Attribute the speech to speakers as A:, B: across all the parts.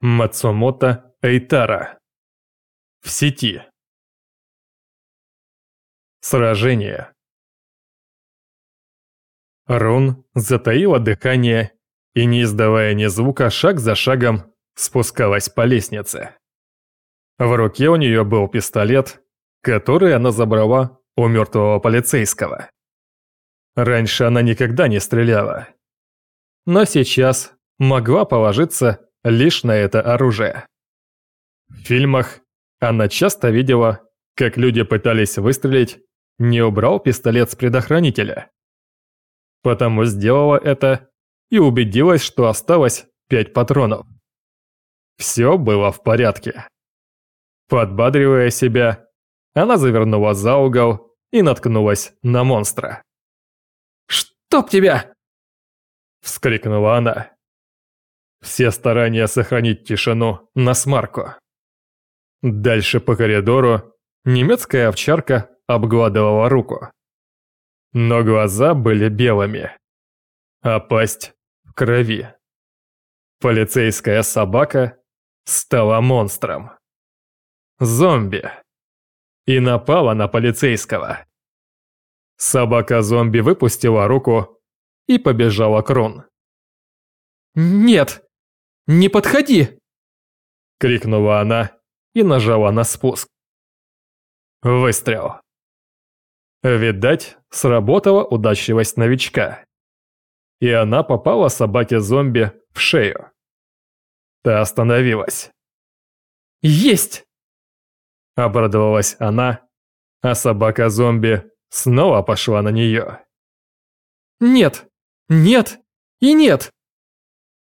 A: Мацумото Эйтара. В сети. Сражение. Рун затаила дыхание и, не издавая ни звука, шаг за шагом спускалась по лестнице. В руке у нее был пистолет, который она забрала у мертвого полицейского. Раньше она никогда не стреляла. Но сейчас могла положиться лишь на это оружие. В фильмах она часто видела, как люди пытались выстрелить, не убрал пистолет с предохранителя. Потому сделала это и убедилась, что осталось пять патронов. Все было в порядке. Подбадривая себя, она завернула за угол и наткнулась на монстра.
B: «Чтоб тебя!»
A: – вскрикнула она. Все старания сохранить тишину на смарку. Дальше по коридору немецкая овчарка обгладывала руку. Но глаза были белыми, а пасть в крови. Полицейская собака стала монстром. Зомби. И напала на полицейского. Собака-зомби выпустила руку и побежала к Рун.
B: «Нет! Не подходи!»
A: Крикнула она и нажала на спуск. Выстрел. Видать, сработала удачливость новичка. И она попала собаке-зомби в шею. Та остановилась.
B: «Есть!»
A: Обрадовалась она, а собака-зомби снова пошла на нее.
B: «Нет! Нет! И нет!»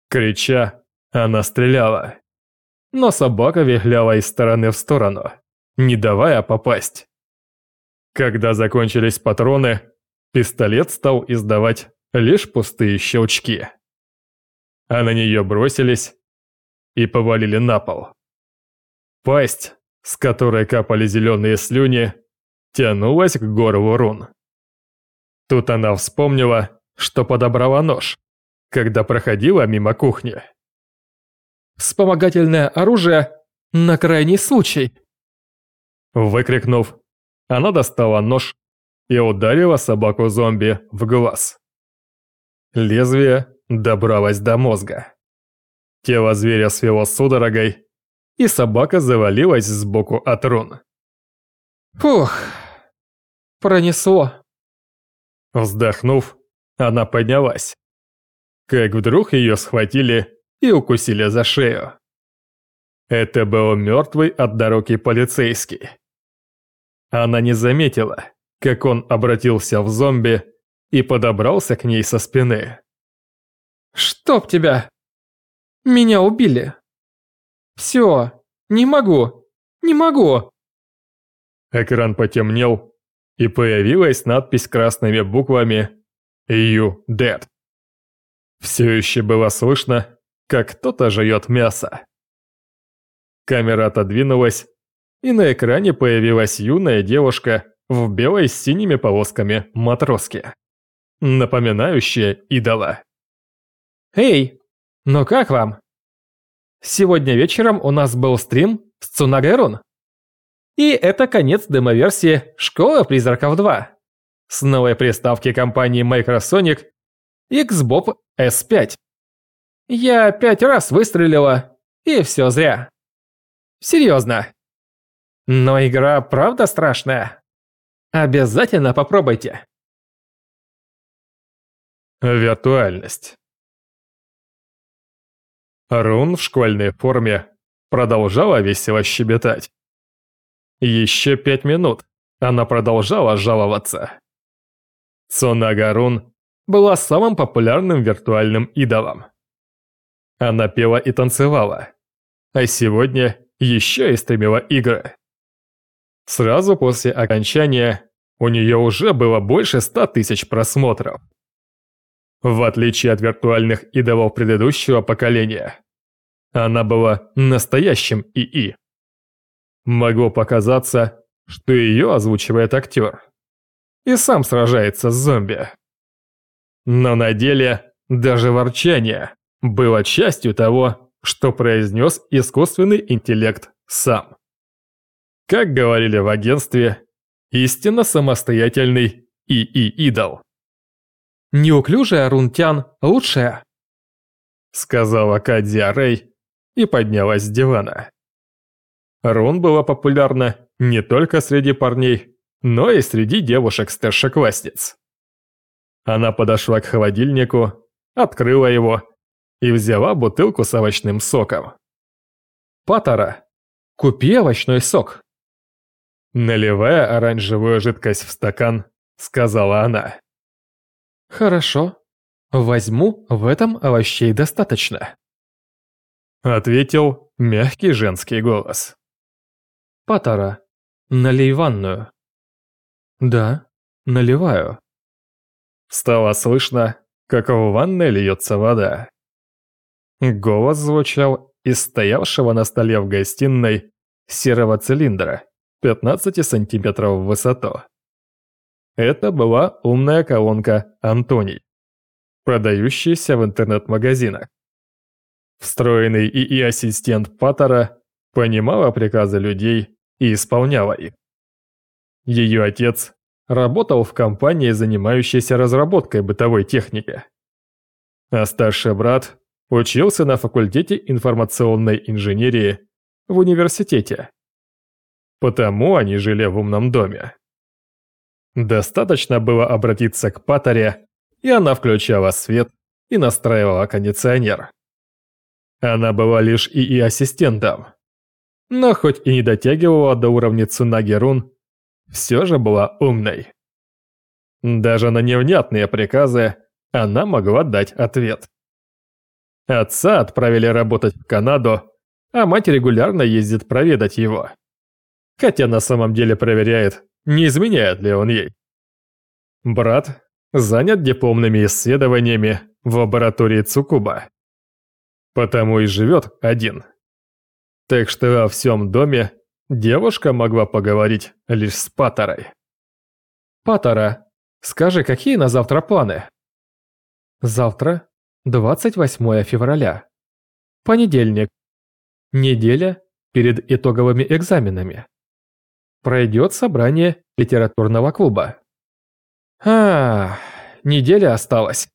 A: Крича, она стреляла. Но собака вихляла из стороны в сторону, не давая попасть. Когда закончились патроны, пистолет стал издавать лишь пустые щелчки. А на нее бросились и повалили на пол. Пасть с которой капали зеленые слюни, тянулась к горлу рун. Тут она вспомнила, что подобрала нож, когда проходила мимо кухни.
B: «Вспомогательное оружие на крайний случай!»
A: Выкрикнув, она достала нож и ударила собаку-зомби в глаз. Лезвие добралось до мозга. Тело зверя свело судорогой, и собака завалилась сбоку от рун.
B: Фух, пронесло.
A: Вздохнув, она поднялась. Как вдруг ее схватили и укусили за шею. Это был мертвый от дороги полицейский. Она не заметила, как он обратился в зомби и подобрался к ней со спины.
B: «Чтоб тебя! Меня убили!» Все, не могу, не могу.
A: Экран потемнел, и появилась надпись красными буквами «You dead». Все еще было слышно, как кто-то жует мясо. Камера отодвинулась, и на экране появилась юная девушка в белой с синими полосками матроски, напоминающая идола.
B: «Эй, ну как вам?» Сегодня вечером у нас был стрим с Цунагайрон. И это конец демо-версии «Школа призраков 2» с новой приставки компании Microsonic Xbox S5. Я пять раз выстрелила, и все зря. Серьезно. Но игра правда страшная. Обязательно попробуйте.
A: Виртуальность. Рун в школьной форме продолжала весело щебетать. Еще пять минут она продолжала жаловаться. Цонага Рун была самым популярным виртуальным идолом. Она пела и танцевала, а сегодня еще и стримила игры. Сразу после окончания у нее уже было больше ста тысяч просмотров. В отличие от виртуальных идолов предыдущего поколения, она была настоящим ИИ. Могло показаться, что ее озвучивает актер. И сам сражается с зомби. Но на деле даже ворчание было частью того, что произнес искусственный интеллект сам. Как говорили в агентстве, истинно самостоятельный ИИ-идол.
B: «Неуклюжая Рунтян лучшая», —
A: сказала Кадзия Рэй и поднялась с дивана. Рун была популярна не только среди парней, но и среди девушек-старшеклассниц. Она подошла к холодильнику, открыла его и взяла бутылку с овощным соком.
B: «Паттера, купи овощной сок»,
A: Наливая оранжевую жидкость в стакан, сказала она.
B: «Хорошо, возьму в этом овощей достаточно»,
A: ответил мягкий женский голос.
B: «Паттера, налей ванную». «Да, наливаю».
A: Стало слышно, как в ванной льется вода. Голос звучал из стоявшего на столе в гостиной серого цилиндра, 15 сантиметров в высоту. Это была умная колонка Антоний, продающаяся в интернет-магазинах. Встроенный ИИ-ассистент Паттера понимала приказы людей и исполняла их. Ее отец работал в компании, занимающейся разработкой бытовой техники. А старший брат учился на факультете информационной инженерии в университете Потому они жили в умном доме. Достаточно было обратиться к Паттере, и она включала свет и настраивала кондиционер. Она была лишь ИИ-ассистентом. Но хоть и не дотягивала до уровня Цунаги Рун, все же была умной. Даже на невнятные приказы она могла дать ответ. Отца отправили работать в Канаду, а мать регулярно ездит проведать его хотя на самом деле проверяет, не изменяет ли он ей. Брат занят дипломными исследованиями в лаборатории Цукуба. Потому и живет один. Так что во всем доме девушка могла поговорить лишь с Паторой.
B: «Патора, скажи, какие на завтра планы?» «Завтра 28 февраля. Понедельник. Неделя перед итоговыми экзаменами пройдет собрание литературного клуба. А, неделя осталась.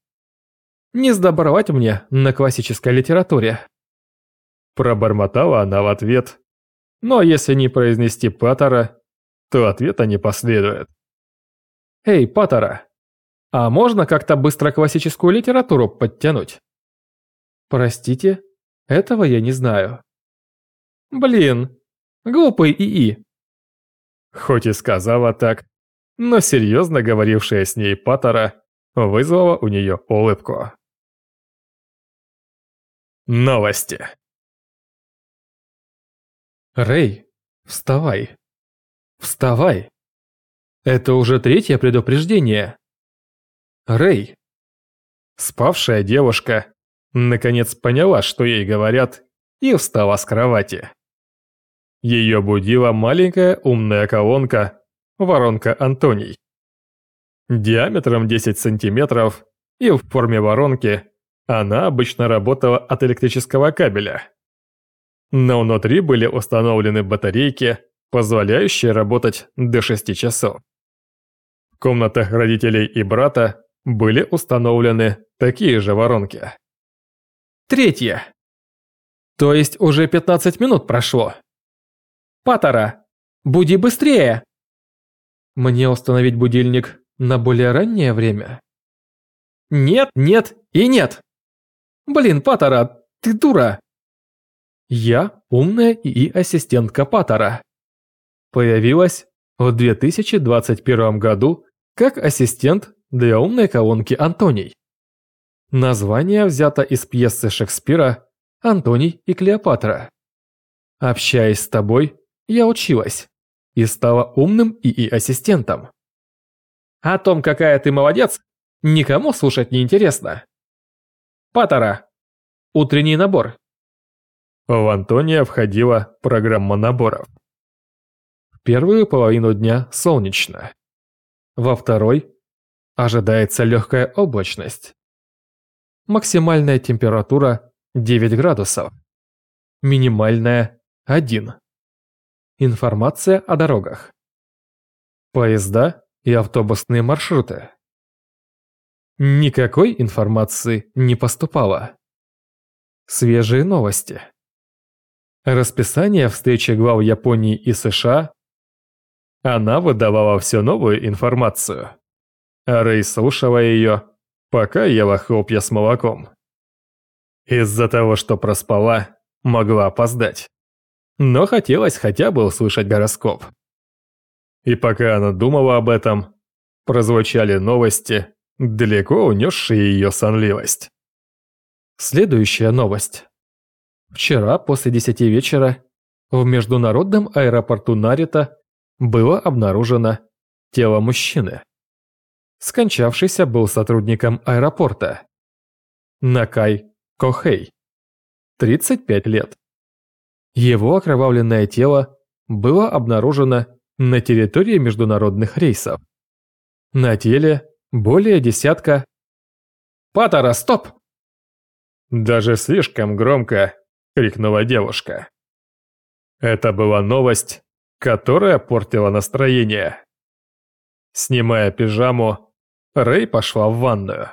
B: Не сдобровать мне на классической литературе.
A: Пробормотала она в ответ. Но если не произнести Паттера, то ответа не последует.
B: Эй, Паттера, а можно как-то быстро классическую литературу подтянуть? Простите, этого я не знаю. Блин, глупый ИИ.
A: Хоть и сказала так, но серьезно говорившая с ней Паттера вызвала у нее улыбку. Новости.
B: Рэй, вставай. Вставай. Это уже третье предупреждение. Рэй.
A: Спавшая девушка наконец поняла, что ей говорят, и встала с кровати. Ее будила маленькая умная колонка, воронка Антоний. Диаметром 10 сантиметров и в форме воронки она обычно работала от электрического кабеля. Но внутри были установлены батарейки, позволяющие работать до 6 часов. В комнатах родителей и брата были установлены такие же воронки.
B: Третье. То есть уже 15 минут прошло. Паттера, буди быстрее!» «Мне установить будильник на более раннее время?» «Нет, нет и нет!» «Блин, Паттера, ты дура!» Я умная ИИ-ассистентка Паттера. Появилась в 2021 году как ассистент для умной колонки Антоний. Название взято из пьесы Шекспира «Антоний и Клеопатра». Общаясь с тобой, я училась и стала умным ИИ-ассистентом. О том, какая ты молодец, никому слушать не интересно. Паттера. Утренний набор.
A: В Антония входила программа наборов.
B: В первую половину дня солнечно. Во второй ожидается легкая облачность. Максимальная температура 9 градусов. Минимальная – 1. Информация о дорогах. Поезда и автобусные маршруты. Никакой информации не поступало. Свежие новости. Расписание встречи глав Японии и США. Она выдавала все новую информацию. А Рэй слушала ее, пока ела хлопья с молоком. Из-за того, что проспала, могла опоздать. Но хотелось хотя бы услышать гороскоп. И пока она думала об этом, прозвучали новости, далеко унесшие ее сонливость. Следующая новость. Вчера после десяти вечера в международном аэропорту Нарита было обнаружено тело мужчины. Скончавшийся был сотрудником аэропорта. Накай Кохей. 35 лет. Его окровавленное тело было обнаружено на территории международных рейсов. На теле более десятка... «Паттера, стоп!» Даже слишком громко крикнула девушка. Это была новость, которая портила настроение. Снимая пижаму, Рэй пошла в ванную.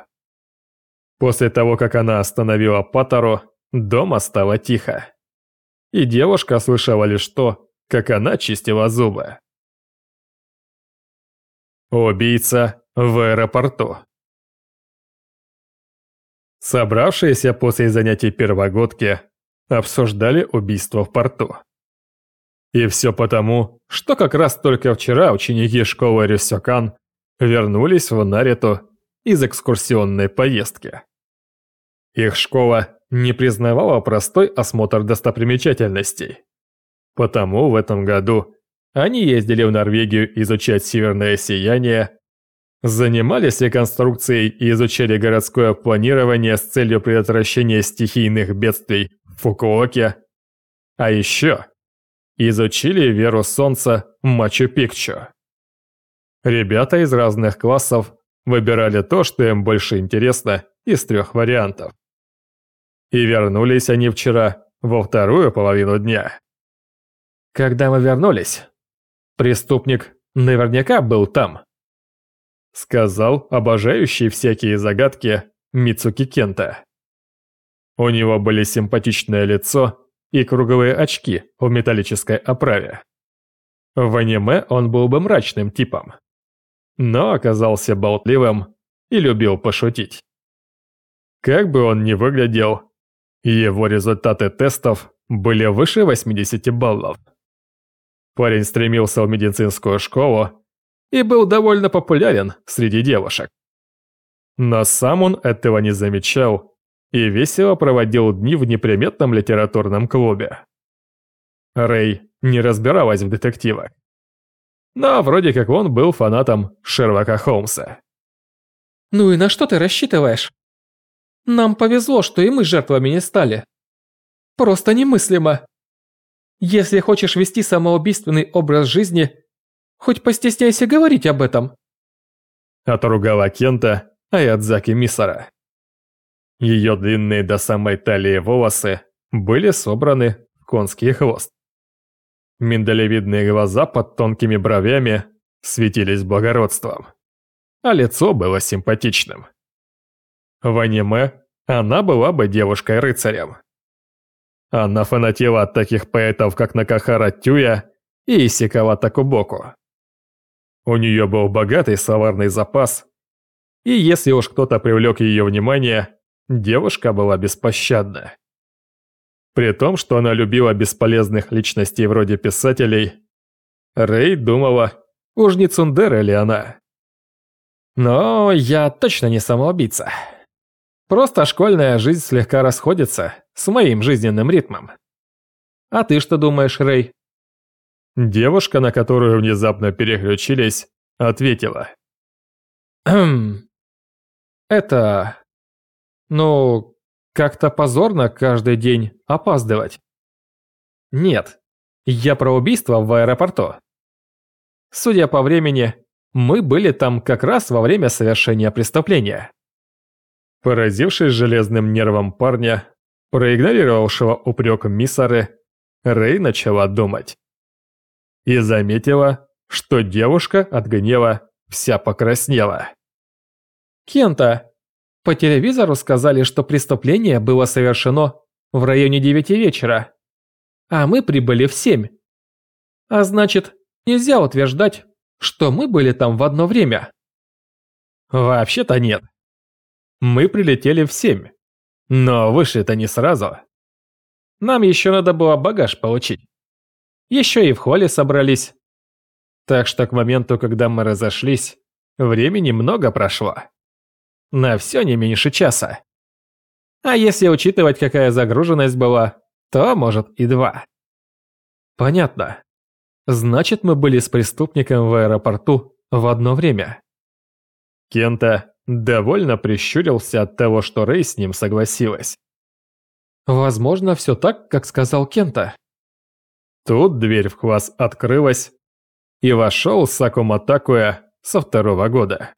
B: После того, как она остановила Паттеру, дома стало тихо. И девушка слышала лишь то, как она чистила зубы. Убийца в аэропорту. Собравшиеся после занятий первогодки обсуждали убийство в порту. И все потому, что как раз только вчера ученики школы Рюсёкан вернулись в Нариту из экскурсионной поездки. Их школа не признавала простой осмотр достопримечательностей. Потому в этом году они ездили в Норвегию изучать северное сияние, занимались реконструкцией и изучали городское планирование с целью предотвращения стихийных бедствий в Фукуоке, а еще изучили веру солнца Мачу-Пикчу. Ребята из разных классов выбирали то, что им больше интересно, из трех вариантов. И вернулись они вчера во вторую половину дня. Когда мы вернулись, преступник наверняка был там. Сказал обожающий всякие загадки Мицуки Кента. У него были симпатичное лицо и круговые очки в металлической оправе. В аниме он был бы мрачным типом. Но оказался болтливым и любил пошутить. Как бы он ни выглядел, его результаты тестов были выше 80 баллов. Парень стремился в медицинскую школу и был довольно популярен среди девушек. Но сам он этого не замечал и весело проводил дни в неприметном литературном клубе. Рэй не разбиралась в детективах. Но вроде как он был фанатом Шерлока Холмса.
C: «Ну и на что ты рассчитываешь?» Нам повезло, что и мы жертвами не стали. Просто немыслимо. Если хочешь вести самоубийственный образ жизни, хоть постесняйся говорить об этом.
A: Отругала Кента Аядзаки Мисара. Ее длинные до самой талии волосы были собраны в конский хвост. Миндалевидные глаза под тонкими бровями светились благородством, а лицо было симпатичным. В аниме она была бы девушкой-рыцарем. Она фанатела от таких поэтов, как Накахара Тюя и Исикава Такубоку. У нее был богатый словарный запас, и если уж кто-то привлек ее внимание, девушка была беспощадна. При том, что она любила бесполезных личностей вроде писателей, Рэй думала, уж не Цундера ли она. Но я точно не самоубийца. Просто школьная жизнь слегка расходится с моим жизненным ритмом. А ты что думаешь, Рэй? Девушка, на которую внезапно переключились, ответила. «Хм... Это... Ну, как-то позорно каждый день опаздывать. Нет, я про убийство в аэропорту. Судя по времени, мы были там как раз во время совершения преступления. Поразившись железным нервом парня, проигнорировавшего упрек Миссары, Рэй начала думать. И заметила, что девушка от гнева вся покраснела.
B: «Кента, по телевизору сказали, что преступление было совершено в районе девяти вечера, а мы прибыли в семь. А значит, нельзя утверждать, что мы были там в одно время».
A: «Вообще-то нет. Мы прилетели в семь, но вышли-то не сразу. Нам еще надо было багаж получить. Еще и в холле собрались. Так что к моменту, когда мы разошлись, времени много прошло. На все не меньше часа. А если учитывать, какая загруженность была, то, может, и два.
B: Понятно. Значит, мы были с преступником в аэропорту в одно время.
A: Кента довольно прищурился от того, что Рэй с ним согласилась.
B: Возможно, все так, как сказал Кента.
A: Тут дверь в класс открылась, и вошел Сакума Такуя со второго года.